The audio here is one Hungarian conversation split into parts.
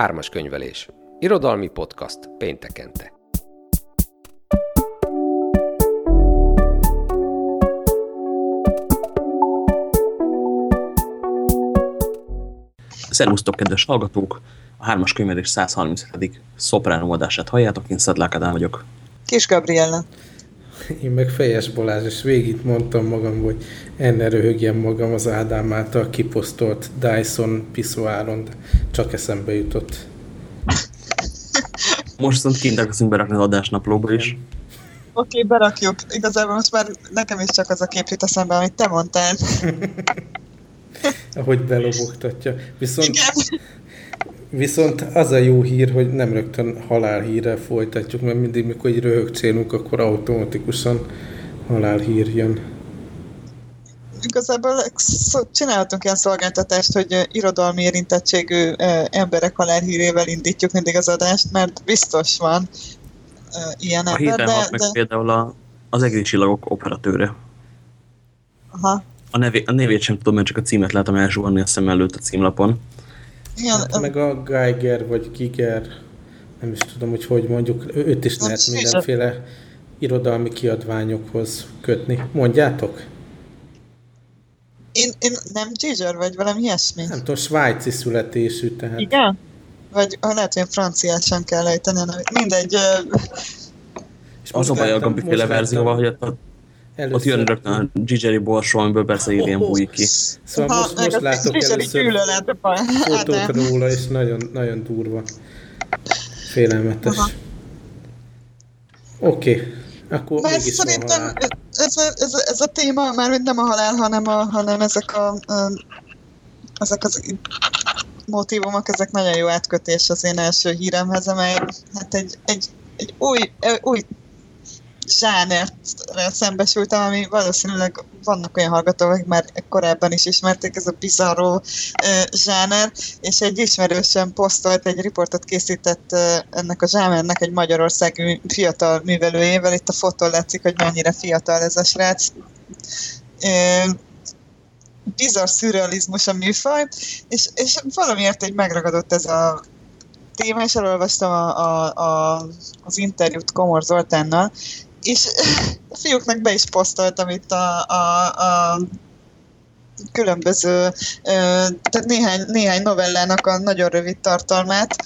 Ármas könyvelés. Irodalmi podcast péntekente. Szervusztok, kedves hallgatók! A hármas könyvelés 137. szopránó adását halljátok, én Szedlák Ádám vagyok. Kis Gabriella. Én meg Fejes Balázs, és végig mondtam magam, hogy enne röhögjem magam az Ádám által kiposztolt Dyson piszoáron, de csak eszembe jutott. Most viszont kint elkezdünk berakni az adásnaplóba is. Oké, okay, berakjuk. Igazából most már nekem is csak az a kép jut eszembe, amit te mondtál. Ahogy belobogtatja. Viszont, Igen. viszont az a jó hír, hogy nem rögtön halálhírrel folytatjuk, mert mindig, mikor egy röhögcsélünk, akkor automatikusan halálhír jön. Igazából csinálhatunk ilyen szolgáltatást, hogy irodalmi érintettségű emberek halálhírével indítjuk mindig az adást, mert biztos van ilyen a ember. A de, de... például a, az egri csillagok operatőre. Aha. A, nevé, a nevét sem tudom, mert csak a címet látom elzsuhanni a szem előtt a címlapon. Igen, hát, meg a Geiger vagy Giger, nem is tudom, hogy hogy mondjuk, őt is lehet mindenféle irodalmi kiadványokhoz kötni. Mondjátok? Én, én nem Giger vagy valami ilyesmi? Nem tudom, svájci születésű, tehát... Igen? Vagy lehet, hogy franciát sem kell ejteni, mindegy. És az a baj a Gambiféle verzióval, hogy a Először... Ott jön rögtön a Gigeri borsó, amiből persze Alien bújik ki. Szóval ha, most, most látok először fotók róla, és nagyon, nagyon durva. Félelmetes. Oké. Okay. Akkor Mert szerintem ez a, ez, a, ez a téma már nem a halál, hanem, a, hanem ezek a, a ezek az motivumok, ezek nagyon jó átkötés az én első híremhez, amely hát egy, egy, egy új, új zsánert szembesültem, ami valószínűleg vannak olyan hallgatók, akik már korábban is ismerték, ez a bizarró zsáner, és egy ismerősen posztolt, egy riportot készített ennek a zsánernek egy magyarországi fiatal művelőjével, itt a fotón látszik, hogy mennyire fiatal ez a srác. bizarr szürrealizmus a műfaj, és, és valamiért egy megragadott ez a téma, és elolvastam a, a, a, az interjút Komor Zoltánnal, és a fiúknak be is posztoltam itt a, a, a különböző, tehát néhány, néhány novellának a nagyon rövid tartalmát.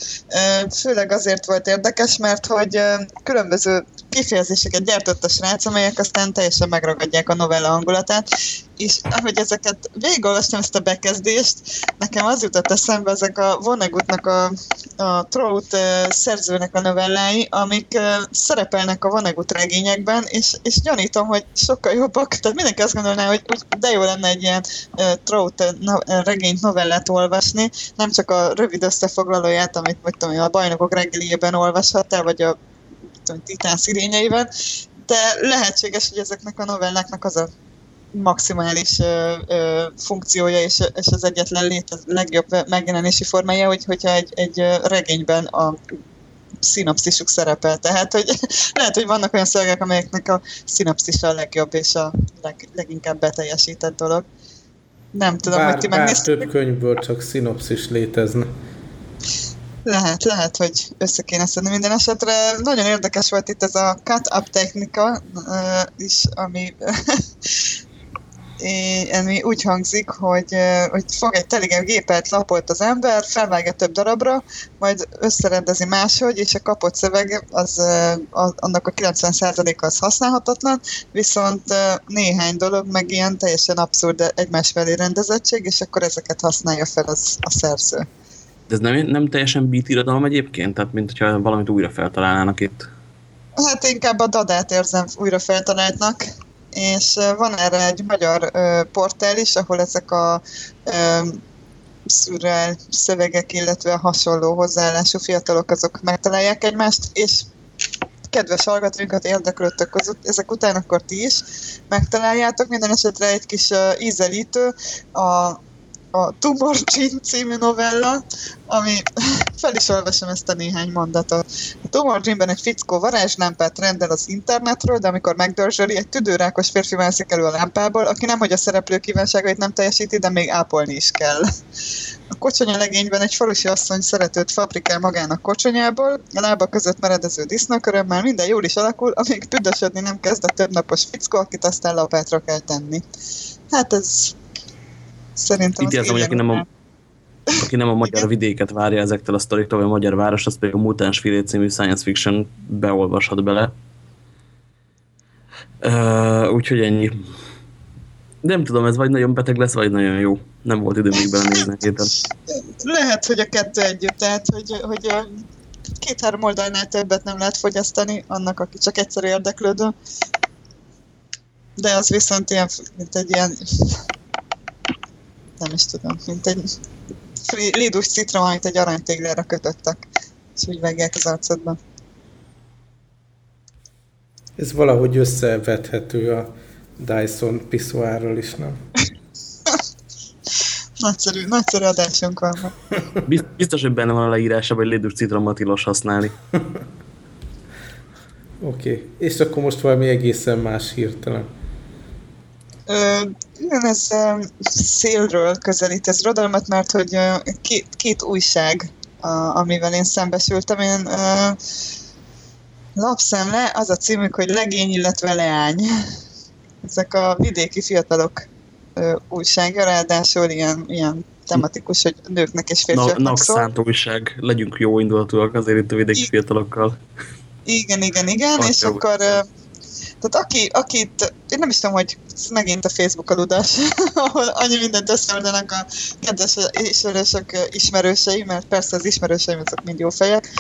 Főleg azért volt érdekes, mert hogy különböző kifejezéseket gyártott a srác, amelyek aztán teljesen megragadják a novella hangulatát, és ahogy ezeket végigolvastam ezt a bekezdést, nekem az jutott eszembe ezek a Vonnegutnak a, a Trout szerzőnek a novellái, amik szerepelnek a Vonnegut regényekben, és, és gyanítom, hogy sokkal jobbak, tehát mindenki azt gondolná, hogy de jó lenne egy ilyen Trout regényt, novellát olvasni, nem csak a rövid összefoglalóját, amit vagy tudom, a bajnokok reggeljében olvashattál, vagy a titán szirényeiben, de lehetséges, hogy ezeknek a novelláknak az a maximális ö, ö, funkciója és, és az egyetlen létez, legjobb megjelenési formája, hogy, hogyha egy, egy regényben a szinapszisuk szerepel. Tehát, hogy lehet, hogy vannak olyan szövegek, amelyeknek a szinapszisa a legjobb és a leg, leginkább beteljesített dolog. Nem tudom, bár, hogy ti megnéztétek. több könyvből csak szinopszis létezne. Lehet, lehet, hogy össze kéne szedni minden esetre. Nagyon érdekes volt itt ez a cut-up technika uh, is, ami ami úgy hangzik, hogy, hogy fog egy teligebb gépelt lapot az ember, felvágja több darabra, majd összerendezi máshogy, és a kapott szöveg az, az annak a 90%-a az használhatatlan, viszont néhány dolog meg ilyen teljesen abszurd egymás felé rendezettség, és akkor ezeket használja fel az, a szerző. Ez nem, nem teljesen beat irodalom egyébként? Tehát, mint hogyha valamit újra feltalálnának itt? Hát inkább a dadát érzem újra feltaláltnak és van erre egy magyar portál is, ahol ezek a szürrel szövegek, illetve a hasonló hozzáállású fiatalok azok megtalálják egymást, és kedves hallgatóinkat érdeklődtök az, ezek után, akkor ti is megtaláljátok. Minden esetre egy kis uh, ízelítő. A a Tumor Gene című novella, ami fel is olvasom ezt a néhány mondatot. A Tumor Gene-ben egy fickó varázslámpát rendel az internetről, de amikor megdörzsöli, egy tüdőrákos férfi mászik elő a lámpából, aki nem, hogy a szereplő kívánságait nem teljesíti, de még ápolni is kell. A kocsonya legényben egy falusi asszony szeretőt fabrikál magának kocsonyából, a lába között meredező disznókörömmel minden jól is alakul, amíg büdösödni nem kezd a több napos fickó, akit aztán lapátra kell tenni. Hát ez szerintem... Az hogy aki nem, a, aki nem a magyar Igen? vidéket várja ezektől a sztoriktól, vagy a magyar város, az pedig a Mutáns Filé című science fiction beolvashat bele. Uh, úgyhogy ennyi. Nem tudom, ez vagy nagyon beteg lesz, vagy nagyon jó. Nem volt idő még belenézni héten. Lehet, hogy a kettő együtt, tehát, hogy, hogy két-három oldalnál többet nem lehet fogyasztani annak, aki csak egyszer érdeklődő. De az viszont ilyen, mint egy ilyen nem is tudom, mint egy lédus citrom, amit egy aranytéglára kötöttek, és úgy vágják az arcodba. Ez valahogy összevethető a Dyson piszoárral is, nem? nagyszerű, nagyszerű adásunk van. Biztos, hogy benne van a leírása, hogy lédus citromot tilos használni. Oké, okay. és akkor most valami egészen más hirtelen. Igen, ez szélről közelít ez rodalmat, mert hogy két, két újság, amivel én szembesültem, én lapszemle, az a címük, hogy legény, illetve leány. Ezek a vidéki fiatalok újsága, ráadásul ilyen, ilyen tematikus, hogy nőknek és férfiaknak Na, szól. újság, legyünk jó indulatúak azért itt a vidéki I fiatalokkal. Igen, igen, igen, és akkor tehát aki, akit, én nem is tudom, hogy megint a Facebook aludás, ahol annyi mindent összeoldanak a kedves ismerősök ismerősei, mert persze az ismerőseim azok mind jó fejek,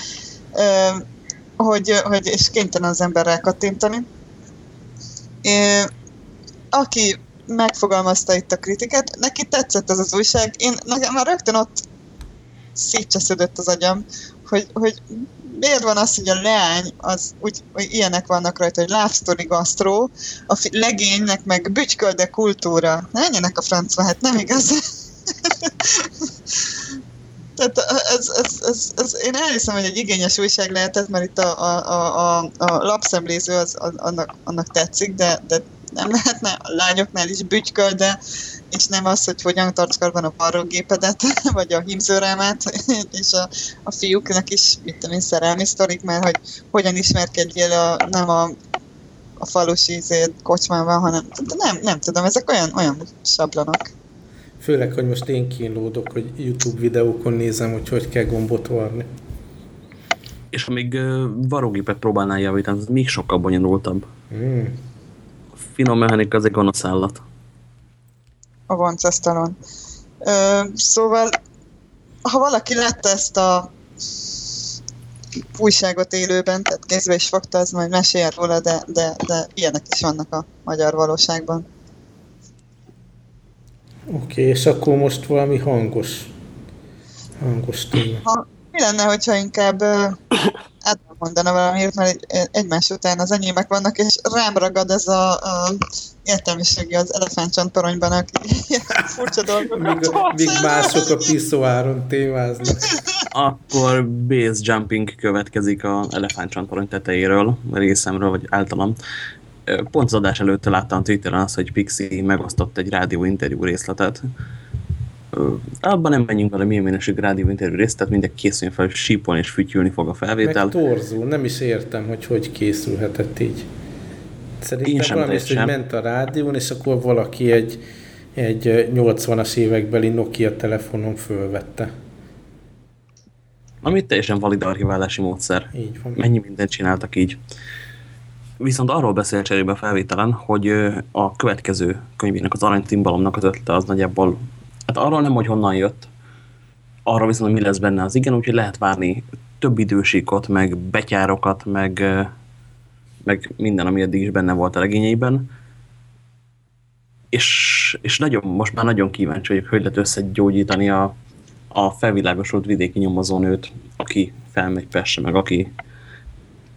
hogy, hogy és kénytelen az ember rákattintani. Aki megfogalmazta itt a kritikát, neki tetszett ez az újság, én nekem már rögtön ott szétcsesződött az agyam, hogy, hogy miért van az, hogy a leány, az úgy, hogy ilyenek vannak rajta, hogy love story gastro, a legénynek meg bütykölde kultúra. Menjenek a francba, hát nem igaz. Tehát ez, ez, ez, ez, én elhiszem, hogy egy igényes újság lehetett, mert itt a, a, a, a lapszemléző az, az, annak, annak tetszik, de, de nem lehetne a lányoknál is bütyköl, de és nem az, hogy hogyan tartsz karban a varrógépedet, vagy a hímzőrámát, és a, a fiúknak is, mit tudom én, szerelmi sztorik, mert hogy hogyan ismerkedjél a, nem a, a falusi izé, kocsmában, hanem nem, nem tudom, ezek olyan, olyan sablonok. Főleg, hogy most én kínlódok, hogy YouTube videókon nézem, hogy hogy kell gombot varni. És ha még varrógépet próbálnál javítani, az még sokkal bonyolultabb. Mm. A finom mechanika az egy gonosz állat a voncesztalon. Szóval, ha valaki látta ezt a újságot élőben, tehát kézbe is fogta, az majd mesél róla, de, de, de ilyenek is vannak a magyar valóságban. Oké, okay, és akkor most valami hangos, hangos téma. Ha, mi lenne, hogyha inkább mondana valamiért, mert egymás után az enyémek vannak, és rám ragad ez a, a értelmiségi az elefántcsontoronyban, aki furcsa dolgok. Míg, mások a piszoáron témáznak. Akkor base jumping következik a elefántcsontorony tetejéről, részemről, vagy általam. Pont az adás előtt láttam Twitteren azt, hogy Pixi megosztott egy rádió interjú részletet, abban nem menjünk bele milyen minőségű rádió interjú részt, tehát mindenki készüljön fel, hogy sípolni és fütyülni fog a felvétel. Meg torzul, nem is értem, hogy hogy készülhetett így. Szerintem Én sem valami is, hogy ment a rádión, és akkor valaki egy, egy 80-as évekbeli Nokia telefonon fölvette. Ami teljesen valid archiválási módszer. Így van. Mennyi mindent csináltak így. Viszont arról beszél cserébe felvételen, hogy a következő könyvének, az Arany Timbalomnak az ötlete az nagyjából Hát arról nem, hogy honnan jött, arról viszont, hogy mi lesz benne az igen, úgyhogy lehet várni több idősíkot, meg betyárokat, meg, meg minden, ami eddig is benne volt a regényeiben. És, és nagyon, most már nagyon kíváncsi vagyok, hogy lehet összegyógyítani a, a felvilágosult vidéki nyomozónőt, aki felmegy Pestre, meg aki,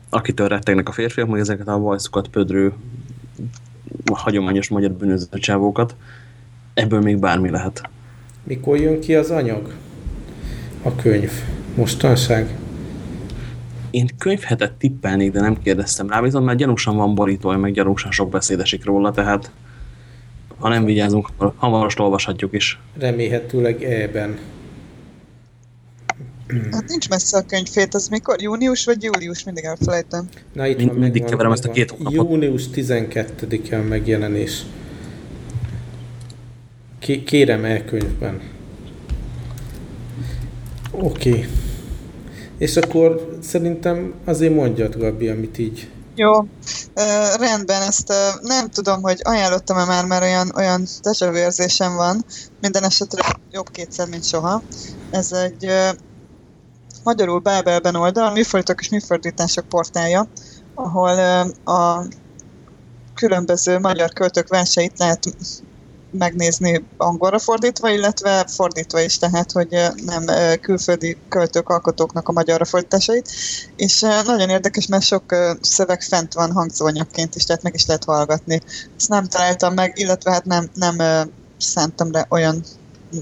akitől rettegnek a férfiak, meg ezeket a vajszukat pödrő, a hagyományos magyar bűnöző csávókat. Ebből még bármi lehet. Mikor jön ki az anyag? A könyv. Mostanság? Én könyvhetet tippelnék, de nem kérdeztem rá, viszont mert gyanúsan van borítója, meg gyanúsan sok beszédesik róla, tehát ha nem vigyázunk, akkor hamarosan olvashatjuk is. Remélhetőleg ebben. Hát nincs messze a könyvfét, az mikor? Június vagy július? Mindig elfelejtem. Na itt Mind, van, mindig keverem ezt a két hónapot. Június 12-en megjelenés. Ké- kérem elkönyvben. Oké. Okay. És akkor szerintem azért mondjad, Gabi, amit így... Jó, uh, rendben, ezt uh, nem tudom, hogy ajánlottam-e már, mert olyan, olyan déjà vu érzésem van. Minden esetre jobb kétszer, mint soha. Ez egy uh, magyarul Bábelben oldal, műfordítók és műfordítások portálja, ahol uh, a különböző magyar költők verseit lehet megnézni angolra fordítva, illetve fordítva is, tehát, hogy nem külföldi költők, alkotóknak a magyarra fordításait. És nagyon érdekes, mert sok szöveg fent van hangzóanyagként is, tehát meg is lehet hallgatni. Ezt nem találtam meg, illetve hát nem, nem szántam le olyan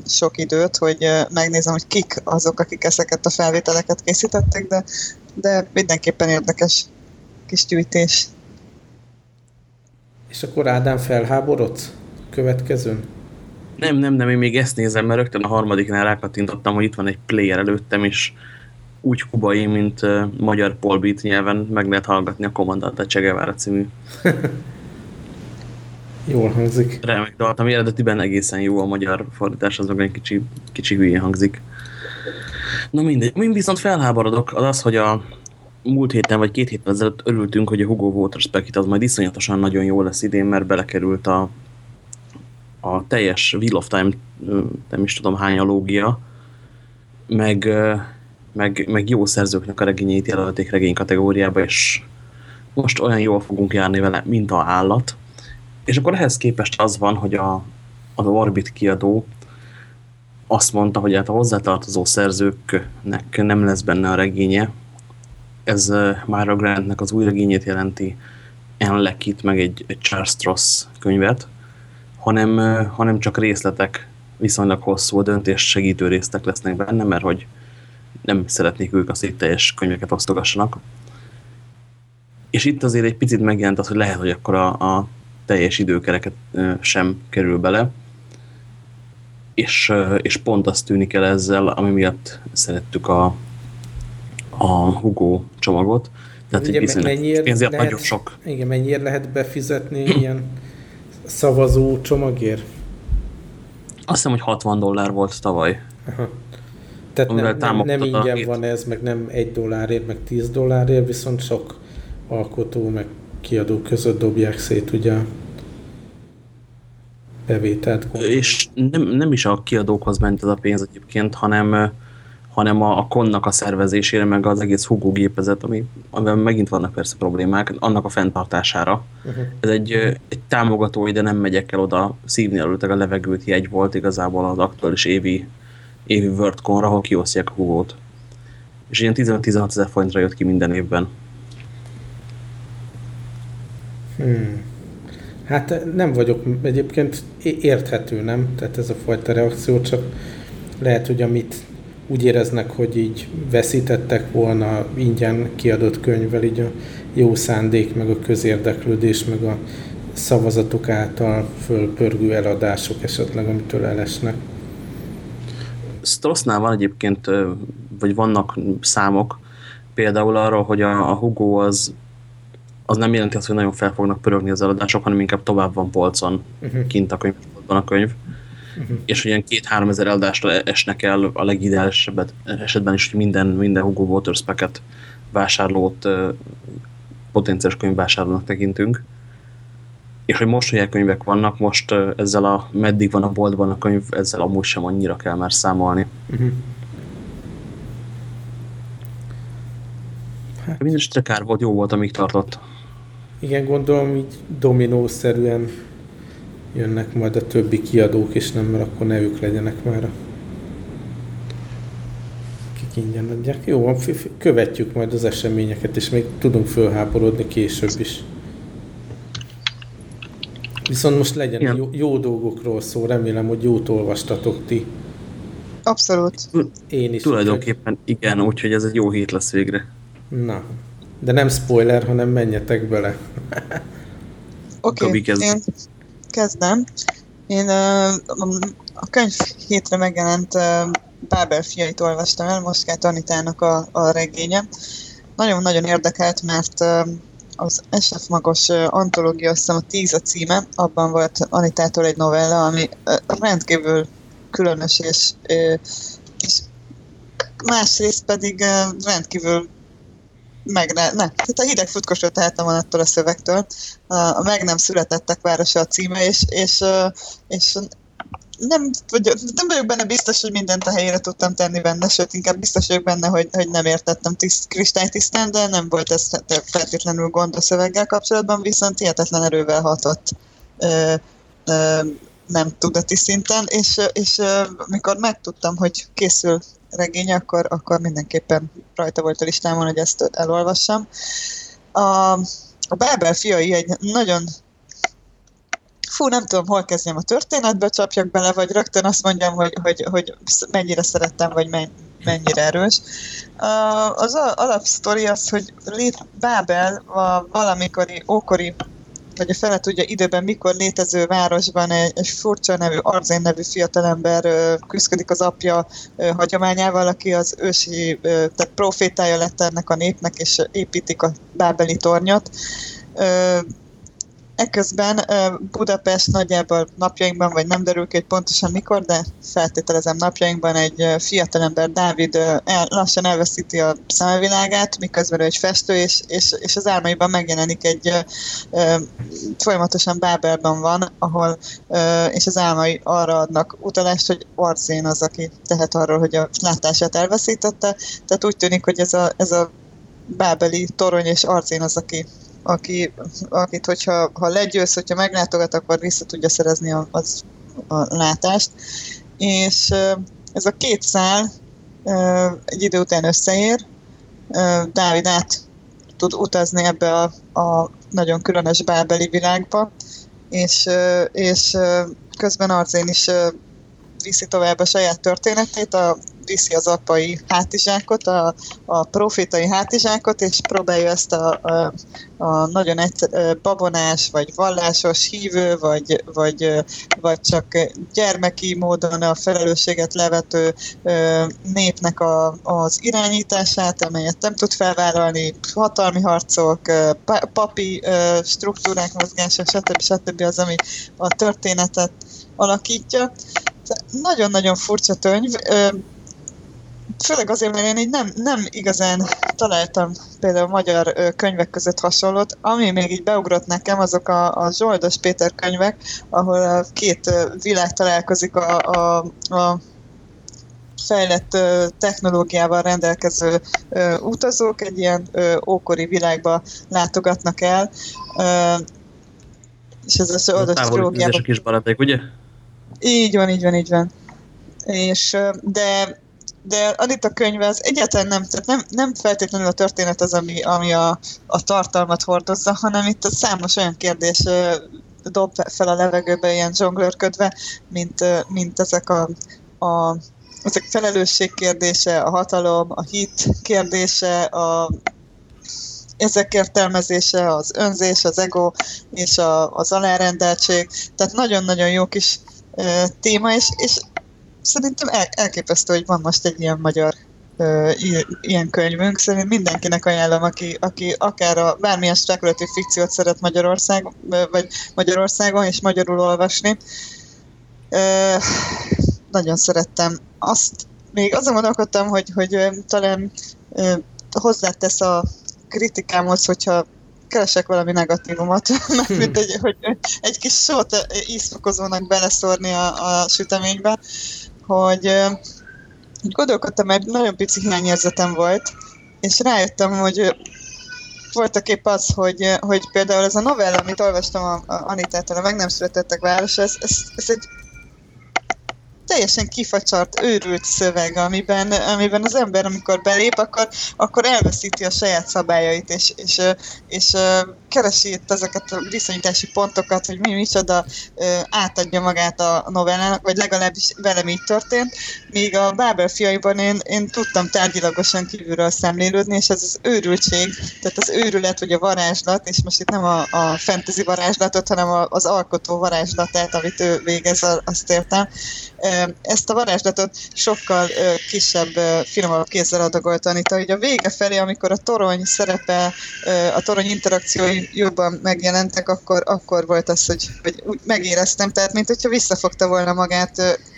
sok időt, hogy megnézem, hogy kik azok, akik ezeket a felvételeket készítették, de, de mindenképpen érdekes kis gyűjtés. És akkor Ádám felháborodsz? Következőn? Nem, nem, nem, én még ezt nézem, mert rögtön a harmadiknál rákattintottam, hogy itt van egy player előttem, és úgy kubai, mint uh, magyar polbit nyelven meg lehet hallgatni a Commandant Che Guevara című. Jól hangzik. Remek dalt, ami eredetiben egészen jó a magyar fordítás, az meg egy kicsi, kicsi hülyén hangzik. Na mindegy, min viszont felháborodok, az az, hogy a múlt héten vagy két héten ezelőtt örültünk, hogy a Hugo Waterspeck az majd iszonyatosan nagyon jó lesz idén, mert belekerült a a teljes Wheel of Time, nem is tudom hány alógia, meg, meg, meg jó szerzőknek a regényeit jelölték regény kategóriába, és most olyan jól fogunk járni vele, mint a állat. És akkor ehhez képest az van, hogy a, az Orbit kiadó azt mondta, hogy hát a hozzátartozó szerzőknek nem lesz benne a regénye. Ez Myra Grantnek az új regényét jelenti, Anne Leckit, meg egy, egy Charles Stross könyvet hanem, hanem csak részletek, viszonylag hosszú döntés segítő részletek lesznek benne, mert hogy nem szeretnék ők azt, hogy teljes könyveket osztogassanak. És itt azért egy picit megjelent az, hogy lehet, hogy akkor a, a teljes időkereket sem kerül bele, és, és pont azt tűnik el ezzel, ami miatt szerettük a, a Hugo csomagot. Tehát, ugye mennyire pénzért lehet, nagyon sok. Igen, mennyire lehet befizetni ilyen szavazó csomagért? Azt hiszem, hogy 60 dollár volt tavaly. Aha. Tehát nem, nem, nem ingyen van ez, meg nem egy dollárért, meg 10 dollárért, viszont sok alkotó, meg kiadó között dobják szét ugye bevételt. És nem, nem is a kiadókhoz ment ez a pénz egyébként, hanem hanem a, a konnak a szervezésére, meg az egész Hugo gépezet, ami, amiben megint vannak persze problémák, annak a fenntartására. Uh-huh. Ez egy, egy támogató, de nem megyek el oda szívni előtte a levegőt jegy volt igazából az aktuális évi, évi WorldCon-ra, ahol kiosztják a Hugo-t. És ilyen 15-16 ezer forintra jött ki minden évben. Hmm. Hát nem vagyok egyébként érthető, nem? Tehát ez a fajta reakció, csak lehet, hogy amit úgy éreznek, hogy így veszítettek volna ingyen kiadott könyvvel, így a jó szándék, meg a közérdeklődés, meg a szavazatok által fölpörgő eladások esetleg, amitől elesnek. Strossnál van egyébként, vagy vannak számok, például arról, hogy a, a Hugo az, az nem jelenti azt, hogy nagyon fel fognak pörögni az eladások, hanem inkább tovább van polcon uh-huh. kint a könyvben a könyv uh-huh. és olyan két-három ezer eladásra esnek el a legideálisabb esetben is, hogy minden, minden Hugo Waters packet vásárlót potenciális könyvvásárlónak tekintünk. És hogy most olyan könyvek vannak, most ezzel a meddig van a boltban a könyv, ezzel amúgy sem annyira kell már számolni. Uh-huh. Hát. Mindenesetre kár volt, jó volt, amíg tartott. Igen, gondolom így dominószerűen jönnek majd a többi kiadók is, nem, mert akkor ne ők legyenek már a kik ingyen adják. Jó, követjük majd az eseményeket, és még tudunk fölháborodni később is. Viszont most legyen jó, jó dolgokról szó, remélem, hogy jót olvastatok ti. Abszolút. Én is. Tulajdonképpen igen, úgyhogy ez egy jó hét lesz végre. Na, de nem spoiler, hanem menjetek bele. Oké, okay, én kezdem. Én a könyv hétre megjelent Bábel fiait olvastam el, Moszkát Anitának a, a regénye. Nagyon-nagyon érdekelt, mert az SF Magos antológia, azt hiszem a tíz a címe, abban volt Anitától egy novella, ami rendkívül különös, és, és másrészt pedig rendkívül meg ne, ne. Tehát a hideg futkosot tehetem van attól a szövegtől. A meg nem születettek városa a címe, és, és, és nem, vagy, nem vagyok benne biztos, hogy mindent a helyére tudtam tenni benne, sőt, inkább biztos vagyok benne, hogy, hogy nem értettem tiszt, kristálytisztán, de nem volt ez feltétlenül gond a szöveggel kapcsolatban, viszont hihetetlen erővel hatott ö, ö, nem tudati szinten, és, és mikor megtudtam, hogy készül regény, akkor, akkor mindenképpen rajta volt a listámon, hogy ezt elolvassam. A, a Bábel fiai egy nagyon fú, nem tudom, hol kezdjem a történetbe, csapjak bele, vagy rögtön azt mondjam, hogy, hogy, hogy mennyire szerettem, vagy mennyire erős. Az alapsztori az, hogy Bábel a valamikori ókori vagy a fele tudja időben, mikor létező városban egy, egy furcsa nevű, Arzén nevű fiatalember küzdik az apja hagyományával, aki az ősi, tehát profétája lett ennek a népnek, és építik a bábeli tornyot Ekközben Budapest nagyjából napjainkban, vagy nem derül ki, pontosan mikor, de feltételezem napjainkban egy fiatalember, Dávid el, lassan elveszíti a szemevilágát, miközben ő egy festő, és, és, és az álmaiban megjelenik egy folyamatosan Bábelben van, ahol és az álmai arra adnak utalást, hogy Arzén az, aki tehet arról, hogy a látását elveszítette. Tehát úgy tűnik, hogy ez a, ez a bábeli torony és Arzén az, aki aki, akit, hogyha ha legyőz, hogyha meglátogat, akkor vissza tudja szerezni a, az, a látást. És ez a két szál egy idő után összeér, Dávid át tud utazni ebbe a, a nagyon különös bábeli világba, és, és közben Arzén is viszi tovább a saját történetét, a viszi az apai hátizsákot, a, a profétai hátizsákot, és próbálja ezt a, a, a nagyon egyszer, babonás, vagy vallásos hívő, vagy, vagy, vagy csak gyermeki módon a felelősséget levető népnek a, az irányítását, amelyet nem tud felvállalni, hatalmi harcok, papi struktúrák mozgása, stb. stb. az, ami a történetet alakítja. Nagyon-nagyon furcsa könyv főleg azért, mert én így nem, nem igazán találtam például magyar könyvek között hasonlót. Ami még így beugrott nekem, azok a, a Zsoldos Péter könyvek, ahol a két világ találkozik a, a, a fejlett technológiával rendelkező utazók egy ilyen ókori világba látogatnak el. És ez a Zsoldos trilógiában... is barátok, ugye? Így van, így van, így van. És, de de Anita könyve az egyáltalán nem, tehát nem, nem feltétlenül a történet az, ami, ami a, a tartalmat hordozza, hanem itt a számos olyan kérdés dob fel a levegőbe ilyen zsonglőrködve, mint, mint ezek a, a ezek felelősség kérdése, a hatalom, a hit kérdése, a, ezek értelmezése, az önzés, az ego és a, az alárendeltség. Tehát nagyon-nagyon jó kis e, téma, és, és szerintem el, elképesztő, hogy van most egy ilyen magyar ilyen könyvünk. Szerintem mindenkinek ajánlom, aki, aki akár a bármilyen spekulatív fikciót szeret Magyarország, vagy Magyarországon, és magyarul olvasni. Nagyon szerettem. Azt még azon gondolkodtam, hogy, hogy talán uh, hozzátesz a kritikámhoz, hogyha keresek valami negatívumot, mert mint egy, hogy egy kis sót ízfokozónak beleszórni a, a süteménybe hogy, hogy gondolkodtam, mert nagyon pici hiányérzetem volt, és rájöttem, hogy voltak épp az, hogy, hogy például ez a novella, amit olvastam a, a Anitától, a Meg nem születettek város, ez, ez, ez egy teljesen kifacsart, őrült szöveg, amiben, amiben az ember, amikor belép, akkor, akkor elveszíti a saját szabályait, és, és, és keresi itt ezeket a viszonyítási pontokat, hogy mi micsoda átadja magát a novellának, vagy legalábbis velem így történt, míg a Bábel fiaiban én, én tudtam tárgyilagosan kívülről szemlélődni, és ez az őrültség, tehát az őrület, vagy a varázslat, és most itt nem a, a fantasy varázslatot, hanem az alkotó varázslatát, amit ő végez, azt értem, ezt a varázslatot sokkal kisebb, finomabb kézzel adagolt Anita. Hogy a vége felé, amikor a torony szerepe, a torony interakciói jobban megjelentek, akkor, akkor volt az, hogy, hogy úgy megéreztem, tehát mint hogyha visszafogta volna magát,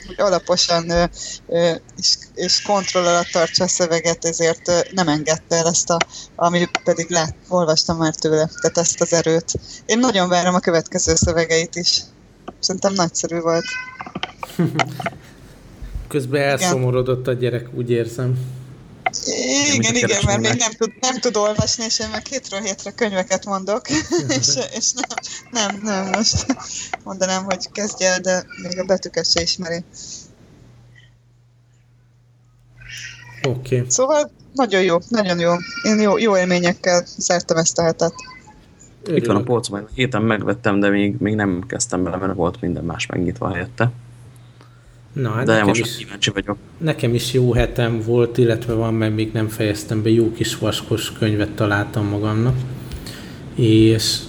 hogy alaposan és, és kontroll alatt tartsa a szöveget, ezért nem engedte el ezt, a, ami pedig lát, olvastam már tőle, tehát ezt az erőt. Én nagyon várom a következő szövegeit is. Szerintem nagyszerű volt. Közben elszomorodott a gyerek, úgy érzem. Igen, igen, mert még nem tud, nem tud olvasni, és én meg hétről hétre könyveket mondok, és, és nem, nem, nem, most mondanám, hogy kezdje el, de még a betűket se ismeri. Oké. Okay. Szóval nagyon jó, nagyon jó. Én jó, jó élményekkel zártam ezt a hetet. Itt van a polcom, héten megvettem, de még, még nem kezdtem bele, mert volt minden más megnyitva helyette. Na, hát De nekem most is, kíváncsi vagyok. Nekem is jó hetem volt, illetve van, mert még nem fejeztem be, jó kis vaskos könyvet találtam magamnak. És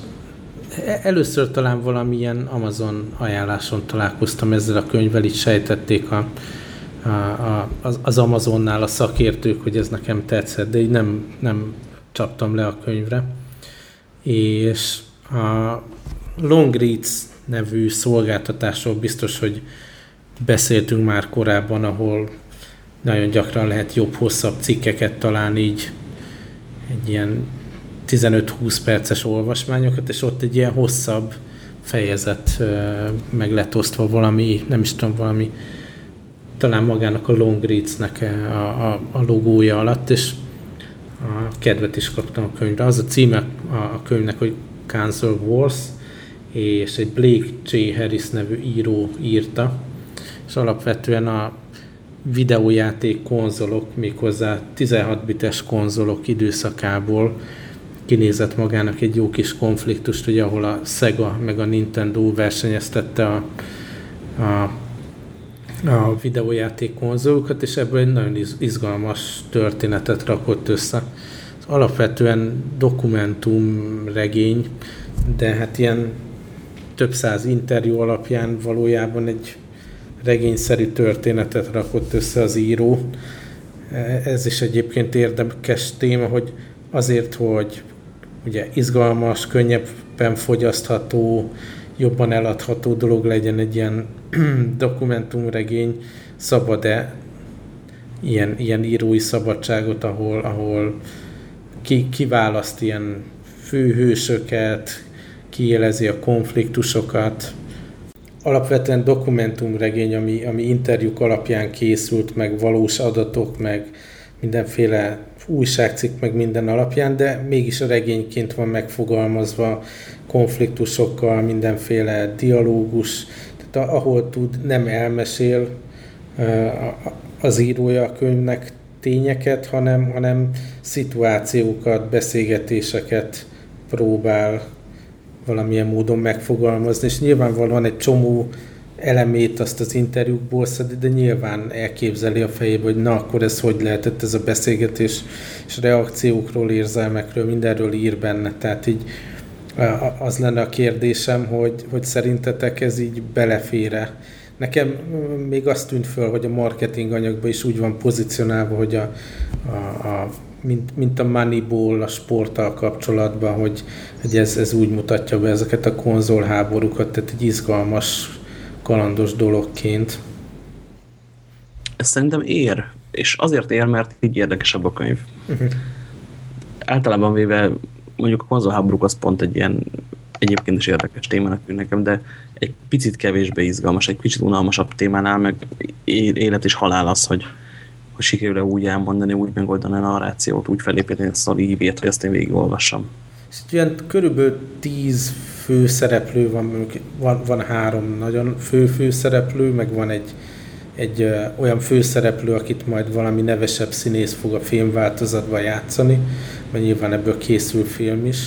e- először talán valamilyen Amazon ajánláson találkoztam ezzel a könyvvel, itt sejtették a, a, a, az Amazonnál a szakértők, hogy ez nekem tetszett, de így nem, nem csaptam le a könyvre. És a Longreads nevű szolgáltatásról biztos, hogy beszéltünk már korábban, ahol nagyon gyakran lehet jobb, hosszabb cikkeket találni, így egy ilyen 15-20 perces olvasmányokat, és ott egy ilyen hosszabb fejezet meg lett valami, nem is tudom, valami talán magának a Longreads-nek a, a, a logója alatt, és a kedvet is kaptam a könyvre. Az a címe a könyvnek, hogy Cancel Wars, és egy Blake J. Harris nevű író írta, és alapvetően a videójáték konzolok, méghozzá 16 bites konzolok időszakából kinézett magának egy jó kis konfliktust, ugye, ahol a Sega meg a Nintendo versenyeztette a, a, a videójáték konzolokat, és ebből egy nagyon izgalmas történetet rakott össze. Alapvetően dokumentumregény, de hát ilyen több száz interjú alapján valójában egy regényszerű történetet rakott össze az író. Ez is egyébként érdekes téma, hogy azért, hogy ugye izgalmas, könnyebben fogyasztható, jobban eladható dolog legyen egy ilyen dokumentumregény, szabad-e ilyen, ilyen írói szabadságot, ahol, ahol ki, kiválaszt ilyen főhősöket, kiélezi a konfliktusokat, alapvetően dokumentumregény, ami, ami interjúk alapján készült, meg valós adatok, meg mindenféle újságcikk, meg minden alapján, de mégis a regényként van megfogalmazva konfliktusokkal, mindenféle dialógus, tehát ahol tud, nem elmesél az írója a könyvnek tényeket, hanem, hanem szituációkat, beszélgetéseket próbál valamilyen módon megfogalmazni, és nyilvánvalóan egy csomó elemét azt az interjúkból szedi, de nyilván elképzeli a fejébe, hogy na, akkor ez hogy lehetett ez a beszélgetés, és reakciókról, érzelmekről, mindenről ír benne. Tehát így az lenne a kérdésem, hogy, hogy szerintetek ez így belefére. Nekem még azt tűnt föl, hogy a marketing anyagban is úgy van pozícionálva, hogy a, a, a mint, mint a Moneyball a sporttal kapcsolatban, hogy, hogy ez, ez úgy mutatja be ezeket a konzolháborúkat, tehát egy izgalmas, kalandos dologként. Ez szerintem ér, és azért ér, mert így érdekesebb a könyv. Uh-huh. Általában véve mondjuk a konzolháborúk az pont egy ilyen egyébként is érdekes témának tűnik nekem, de egy picit kevésbé izgalmas, egy kicsit unalmasabb témánál, meg élet és halál az, hogy, hogy sikerül-e úgy elmondani, úgy megoldani a narrációt, úgy felépíteni a sztori hívét, hogy ezt én végigolvassam. És ilyen körülbelül tíz fő szereplő van, van, van három nagyon fő főszereplő, meg van egy, egy ö, olyan főszereplő, akit majd valami nevesebb színész fog a filmváltozatban játszani, mert nyilván ebből készül film is.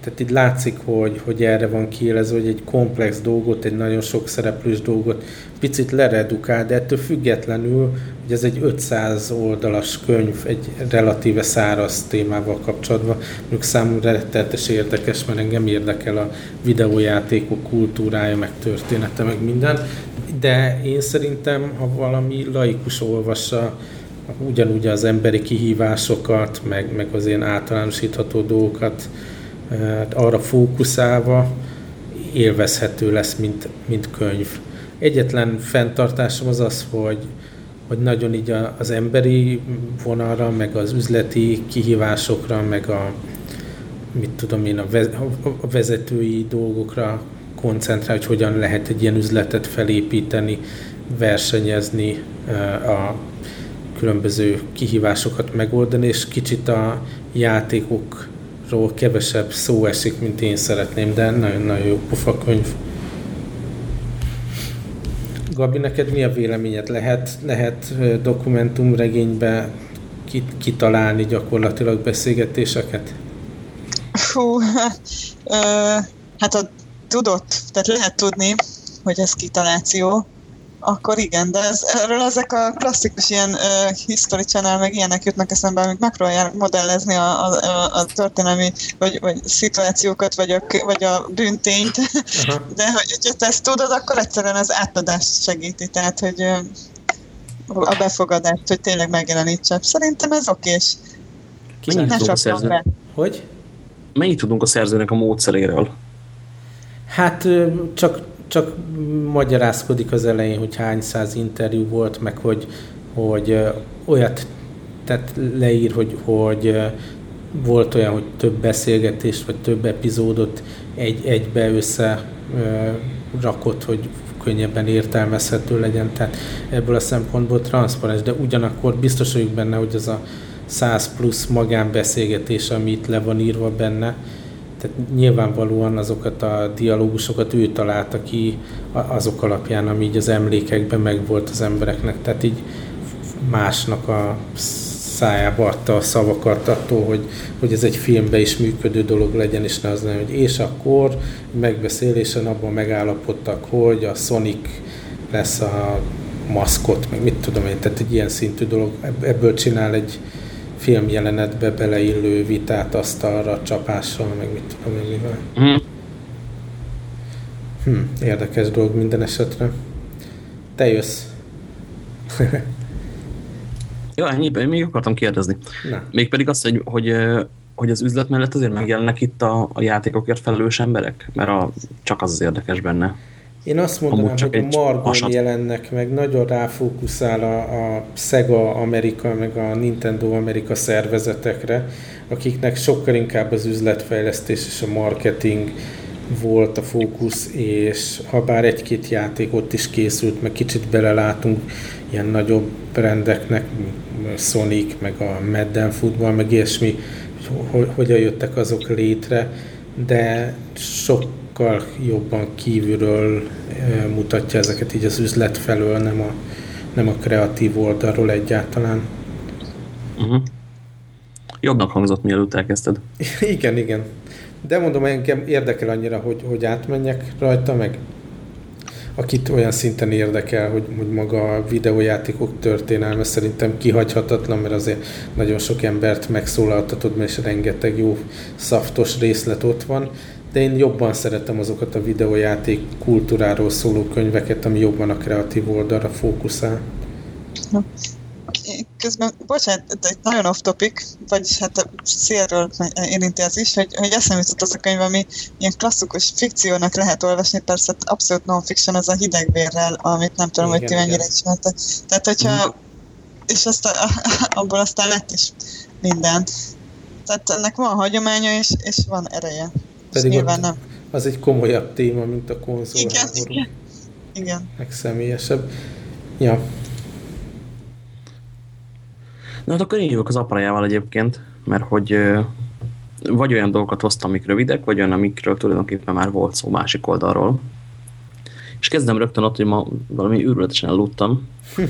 Tehát itt látszik, hogy, hogy erre van kiélezve, hogy egy komplex dolgot, egy nagyon sok szereplős dolgot picit leredukál, de ettől függetlenül, hogy ez egy 500 oldalas könyv, egy relatíve száraz témával kapcsolatban, mondjuk számomra rettenetes érdekes, mert engem érdekel a videójátékok kultúrája, meg története, meg minden, de én szerintem, ha valami laikus olvassa, ugyanúgy az emberi kihívásokat, meg, meg az ilyen általánosítható dolgokat, Hát arra fókuszálva élvezhető lesz, mint, mint könyv. Egyetlen fenntartásom az az, hogy, hogy nagyon így az emberi vonalra, meg az üzleti kihívásokra, meg a, mit tudom én, a vezetői dolgokra koncentrál, hogy hogyan lehet egy ilyen üzletet felépíteni, versenyezni, a különböző kihívásokat megoldani, és kicsit a játékok ról kevesebb szó esik, mint én szeretném, de nagyon-nagyon jó pufa könyv. Gabi, neked mi a véleményed? Lehet, lehet dokumentumregénybe kitalálni gyakorlatilag beszélgetéseket? Hú, hát a tudott, tehát lehet tudni, hogy ez kitaláció, akkor igen, de ez, erről ezek a klasszikus ilyen uh, History Channel, meg ilyenek jutnak eszembe, amik megpróbálják modellezni a, a, a történelmi vagy, vagy szituációkat, vagy a, vagy a bűntényt, uh-huh. de hogy, hogy te ezt tudod, akkor egyszerűen az átadást segíti, tehát hogy uh, a befogadást, hogy tényleg megjelenítse. Szerintem ez okés. Mennyit tudunk a. Hogy? Mennyit tudunk a szerzőnek a módszeréről? Hát csak csak magyarázkodik az elején, hogy hány száz interjú volt, meg hogy, hogy olyat tett leír, hogy, hogy volt olyan, hogy több beszélgetést, vagy több epizódot egy, egybe össze rakott, hogy könnyebben értelmezhető legyen. Tehát ebből a szempontból transzparens, de ugyanakkor biztos vagyok benne, hogy az a 100 plusz magánbeszélgetés, ami itt le van írva benne, tehát nyilvánvalóan azokat a dialógusokat ő találta ki azok alapján, ami így az emlékekben megvolt az embereknek. Tehát így másnak a szájába adta a szavakat attól, hogy, hogy ez egy filmbe is működő dolog legyen, és ne az nem, hogy és akkor megbeszélésen abban megállapodtak, hogy a Sonic lesz a maszkot, meg mit tudom én, tehát egy ilyen szintű dolog, ebből csinál egy, filmjelenetbe beleillő vitát asztalra, csapással, meg mit tudom én mivel. Mm. Hm, érdekes dolog minden esetre. Te jössz. ja, ennyi, még akartam kérdezni. Na. Mégpedig azt, hogy, hogy, hogy az üzlet mellett azért megjelennek itt a, a játékokért felelős emberek? Mert a, csak az az érdekes benne. Én azt mondanám, hogy a Margon asat. jelennek meg, nagyon ráfókuszál a, a Sega Amerika, meg a Nintendo Amerika szervezetekre, akiknek sokkal inkább az üzletfejlesztés és a marketing volt a fókusz, és ha bár egy-két játék ott is készült, meg kicsit belelátunk ilyen nagyobb brendeknek, Sonic, meg a Madden Football, meg ilyesmi, hogy hogyan jöttek azok létre, de sok sokkal jobban kívülről mutatja ezeket így az üzlet felől, nem a, nem a kreatív oldalról egyáltalán. Uh-huh. Jobbnak hangzott, mielőtt elkezdted. igen, igen. De mondom, engem érdekel annyira, hogy, hogy átmenjek rajta, meg akit olyan szinten érdekel, hogy, hogy maga a videójátékok történelme szerintem kihagyhatatlan, mert azért nagyon sok embert megszólaltatod, mert rengeteg jó szaftos részlet ott van, de én jobban szeretem azokat a videójáték kultúráról szóló könyveket, ami jobban a kreatív oldalra fókuszál. Közben, bocsánat, egy nagyon off topic, vagyis hát a szélről érinti az is, hogy, hogy eszembe jutott az a könyv, ami ilyen klasszikus fikciónak lehet olvasni, persze abszolút non-fiction, az a hidegvérrel, amit nem tudom, igen, hogy ti mennyire ismertek. Tehát, hogyha, mm. és azt a, abból aztán lett is minden. Tehát ennek van hagyománya, és, és van ereje. Pedig nyilván nem. az egy komolyabb téma, mint a konzol igen, igen. igen. Meg személyesebb. Ja. Na hát akkor én jövök az aparájával egyébként, mert hogy vagy olyan dolgokat hoztam, amik rövidek, vagy olyan, amikről tulajdonképpen már volt szó másik oldalról. És kezdem rögtön ott, hogy ma valami őrületesen eludtam.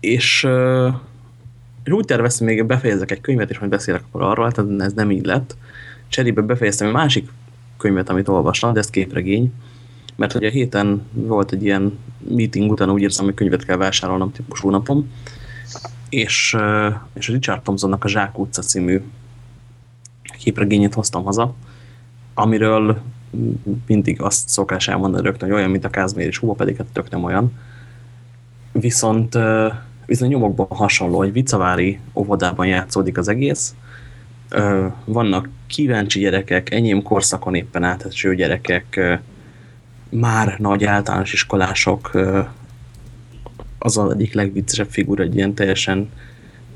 és, és úgy terveztem, még befejezek egy könyvet, és majd beszélek akkor arról, tehát ez nem így lett. Cserébe befejeztem egy másik könyvet, amit olvastam, de ez képregény, mert hogy a héten volt egy ilyen meeting után úgy érzem, hogy könyvet kell vásárolnom típusú napom, és, és Richard Thompsonnak a Zsák utca című képregényét hoztam haza, amiről mindig azt szokás elmondani rögtön, hogy olyan, mint a Kázmér és Húva, pedig hát tök nem olyan. Viszont, viszont nyomokban hasonló, hogy Vicavári óvodában játszódik az egész, vannak kíváncsi gyerekek, enyém korszakon éppen áteső gyerekek, már nagy általános iskolások, az az egyik legviccesebb figura, egy ilyen teljesen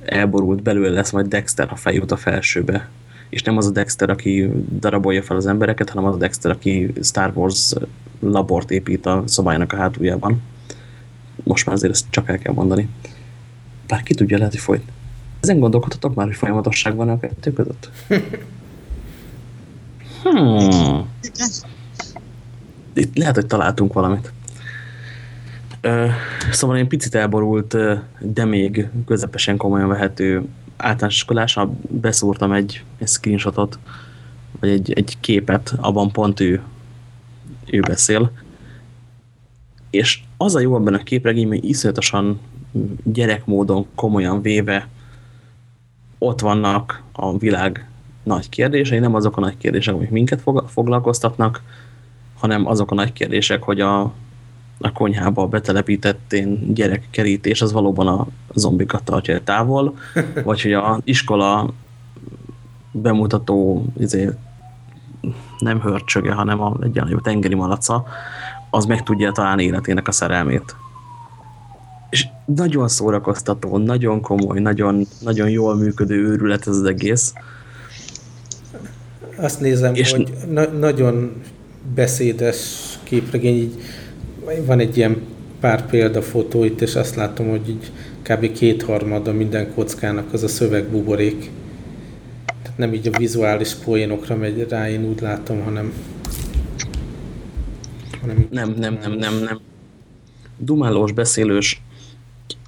elborult belőle lesz majd Dexter, ha feljut a felsőbe. És nem az a Dexter, aki darabolja fel az embereket, hanem az a Dexter, aki Star Wars labort épít a szobájának a hátuljában. Most már azért ezt csak el kell mondani. Bár ki tudja, lehet, hogy folyt. Ezen gondolkodhatok már, hogy folyamatosság van a kettő között? Hmm. Itt lehet, hogy találtunk valamit. Szóval én picit elborult, de még közepesen komolyan vehető általános iskolásra beszúrtam egy, egy screenshotot, vagy egy, egy képet, abban pont ő, ő beszél. És az a jó abban a képregény, hogy iszonyatosan gyerekmódon komolyan véve ott vannak a világ nagy kérdései, nem azok a nagy kérdések, amik minket foglalkoztatnak, hanem azok a nagy kérdések, hogy a, a konyhába betelepített én gyerekkerítés az valóban a zombikat tartja távol, vagy hogy a iskola bemutató izé, nem hörcsöge, hanem a egyenlő tengeri malaca, az meg tudja találni életének a szerelmét. És nagyon szórakoztató, nagyon komoly, nagyon, nagyon jól működő őrület ez az egész. Azt nézem, és hogy na nagyon beszédes képregény, így van egy ilyen pár példafotó itt, és azt látom, hogy így kb. kétharmada minden kockának az a szövegbuborék. Tehát nem így a vizuális poénokra megy rá, én úgy látom, hanem... hanem nem, nem, nem, nem, nem. Dumálós, beszélős,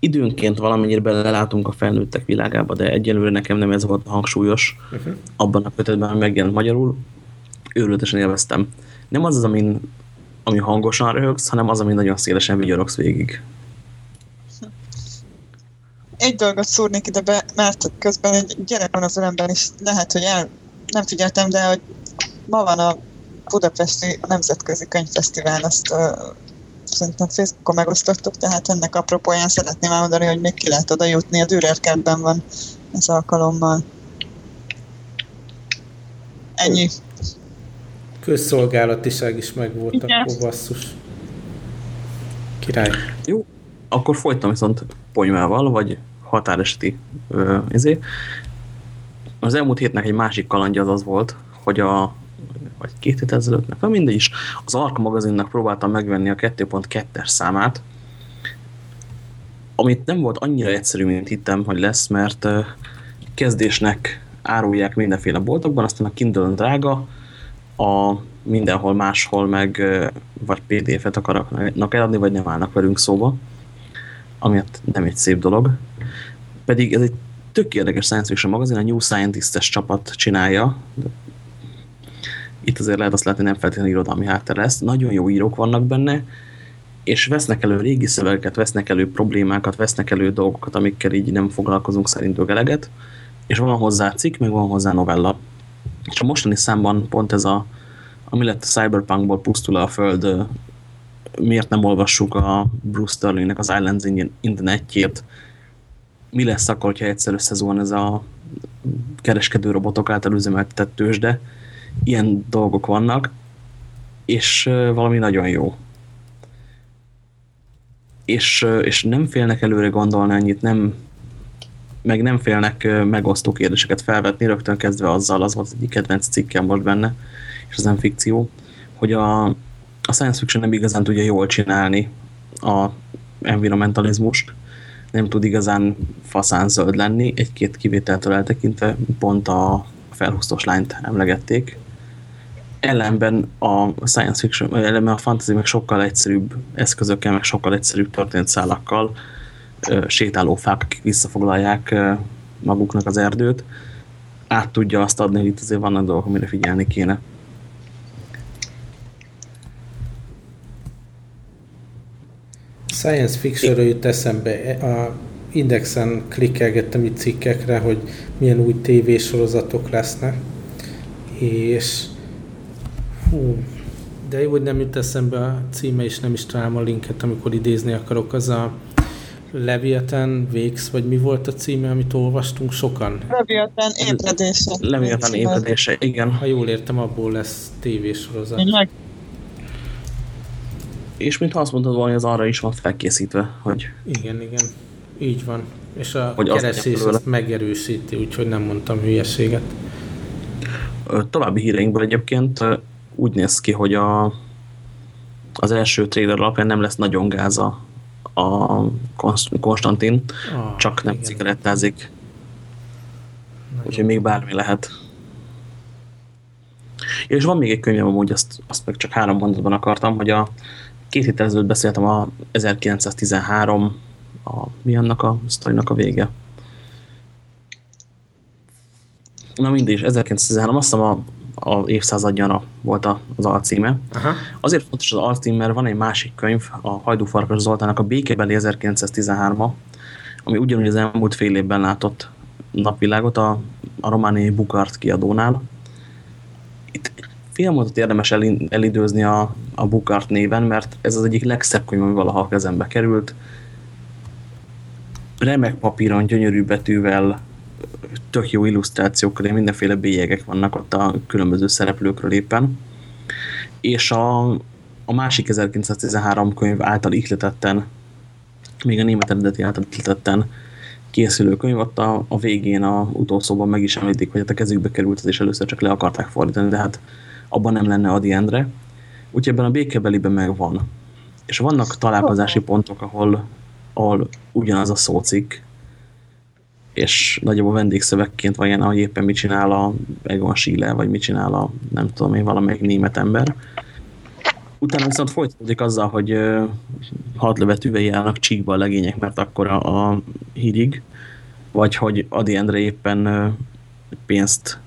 időnként valamennyire belelátunk a felnőttek világába, de egyelőre nekem nem ez volt hangsúlyos uh -huh. abban a kötetben, hogy megjelent magyarul. Őrületesen élveztem. Nem az az, amin, ami hangosan röhögsz, hanem az, ami nagyon szélesen vigyorogsz végig. Egy dolgot szúrnék ide be, mert közben egy gyerek van az ölemben, és lehet, hogy el, nem figyeltem, de hogy ma van a Budapesti Nemzetközi Könyvfesztivál, azt szerintem Facebookon megosztottuk, tehát ennek apropóján szeretném elmondani, hogy még ki lehet oda jutni, a Dürer kertben van ez alkalommal. Ennyi. Közszolgálatiság is megvolt, akkor basszus. Király. Jó, akkor folytam viszont ponymával, vagy határeseti izé. Az elmúlt hétnek egy másik kalandja az az volt, hogy a vagy két hét ezelőtt, nem mindegy is, az Ark magazinnak próbáltam megvenni a 2.2-es számát, amit nem volt annyira egyszerű, mint hittem, hogy lesz, mert kezdésnek árulják mindenféle boltokban, aztán a Kindle drága, a mindenhol máshol meg vagy PDF-et akarnak eladni, vagy nem állnak velünk szóba, ami nem egy szép dolog. Pedig ez egy tök érdekes science fiction magazin, a New Scientist-es csapat csinálja, itt azért lehet azt látni, nem feltétlenül irodalmi háttér lesz. Nagyon jó írók vannak benne, és vesznek elő régi szövegeket, vesznek elő problémákat, vesznek elő dolgokat, amikkel így nem foglalkozunk szerintük eleget, és van hozzá cikk, meg van hozzá novella. És a mostani számban pont ez a, ami lett a Cyberpunkból pusztul a föld, miért nem olvassuk a Bruce Sterlingnek az Islands in the Netjét, mi lesz akkor, ha egyszer összezuhan ez a kereskedő robotok által üzemeltetett tőzsde, ilyen dolgok vannak, és valami nagyon jó. És, és nem félnek előre gondolni annyit, nem, meg nem félnek megosztó kérdéseket felvetni, rögtön kezdve azzal, az volt egyik kedvenc cikkem most benne, és az nem fikció, hogy a, a science fiction nem igazán tudja jól csinálni a environmentalizmust, nem tud igazán faszán zöld lenni, egy-két kivételtől eltekintve pont a felhúztos lányt emlegették, ellenben a science fiction, ellenben a fantasy meg sokkal egyszerűbb eszközökkel, meg sokkal egyszerűbb történetszálakkal sétáló fák, akik visszafoglalják maguknak az erdőt, át tudja azt adni, hogy itt azért vannak dolgok, amire figyelni kéne. Science fiction jut eszembe. A Indexen klikkelgettem itt cikkekre, hogy milyen új tévésorozatok lesznek, és hú, de jó, hogy nem jut eszembe a címe, és nem is találom a linket, amikor idézni akarok, az a Leviathan Véx, vagy mi volt a címe, amit olvastunk sokan? Leviathan ébredése. Leviathan ébredése, igen. Ha jól értem, abból lesz tévésorozat. Tényleg? És mintha azt mondtad volna, hogy az arra is van felkészítve, hogy... Igen, igen. Így van. És a Hogy legyen azt megerősíti, úgyhogy nem mondtam hülyeséget. További híreinkből egyébként úgy néz ki, hogy a, az első trailer alapján nem lesz nagyon gáza a Konst- Konstantin, Ah, csak nem igen. cigarettázik, úgyhogy még bármi lehet. És van még egy könyvem, amúgy azt, azt meg csak három mondatban akartam, hogy a két héttel ezelőtt beszéltem a 1913, a, mi annak a sztorinak a vége? Na mindig is, 1913, azt hiszem a, a évszázadnyara volt a, az alcíme. Aha. Azért fontos az alcím, mert van egy másik könyv, a Hajdúfarkas Zoltának a Békebeli 1913-a, ami ugyanúgy az elmúlt fél évben látott napvilágot a, a romániai Bukart kiadónál. Itt mondatot érdemes elidőzni a, a Bukart néven, mert ez az egyik legszebb könyv, ami valaha a kezembe került. Remek papíron, gyönyörű betűvel, tök jó illusztrációkkal, és mindenféle bélyegek vannak ott a különböző szereplőkről éppen. És a, a másik 1913 könyv által ihletetten, még a német eredeti által ihletetten készülő könyv, ott a, a végén a utószóban meg is említik, hogy hát a kezükbe került, és először csak le akarták fordítani, de hát abban nem lenne Adi Endre. Úgyhogy ebben a békebeliben megvan. És vannak találkozási pontok, ahol, ahol ugyanaz a szócikk, és nagyobb a vendégszövegként van ilyen, hogy éppen mit csinál a Egon Schiele, vagy mit csinál a nem tudom én, valamelyik német ember. Utána viszont folytatódik azzal, hogy hadlövet üvei állnak csíkba a legények, mert akkor a, a hírig, vagy hogy Adi Endre éppen pénzt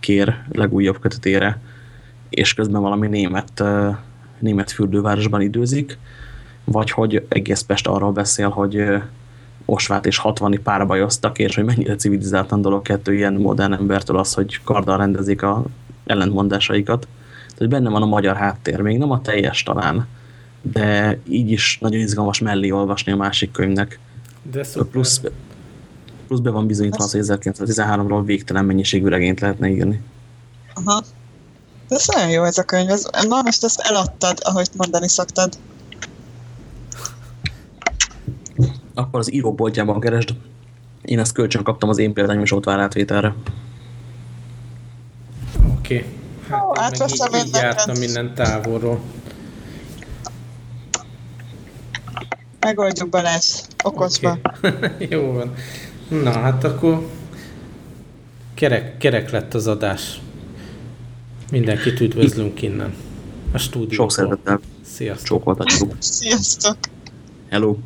kér legújabb kötetére, és közben valami német, német fürdővárosban időzik, vagy hogy egész Pest arról beszél, hogy Osvát és 60 párbajoztak, és hogy mennyire civilizáltan dolog kettő ilyen modern embertől az, hogy karddal rendezik a ellentmondásaikat. Tehát hogy benne van a magyar háttér, még nem a teljes talán, de így is nagyon izgalmas mellé olvasni a másik könyvnek. De szuper. Plusz, plusz be van bizonyítva az, hogy 1913-ról végtelen mennyiségű regényt lehetne írni. Aha. De ez nagyon jó ez a könyv. Ez, na most ezt eladtad, ahogy mondani szoktad. Akkor az íróboltjában keresd. Én ezt kölcsön kaptam az én példányom is ott vár átvételre. Oké. Okay. Hát Ó, én meg így, így jártam minden távolról. Megoldjuk Balázs. Okosba. Okay. Jó van. Na, hát akkor kerek, kerek lett az adás. Mindenkit üdvözlünk innen. A stúdióból. Sok szeretettel Sziasztok. csókoltatjuk. Sziasztok! Hello!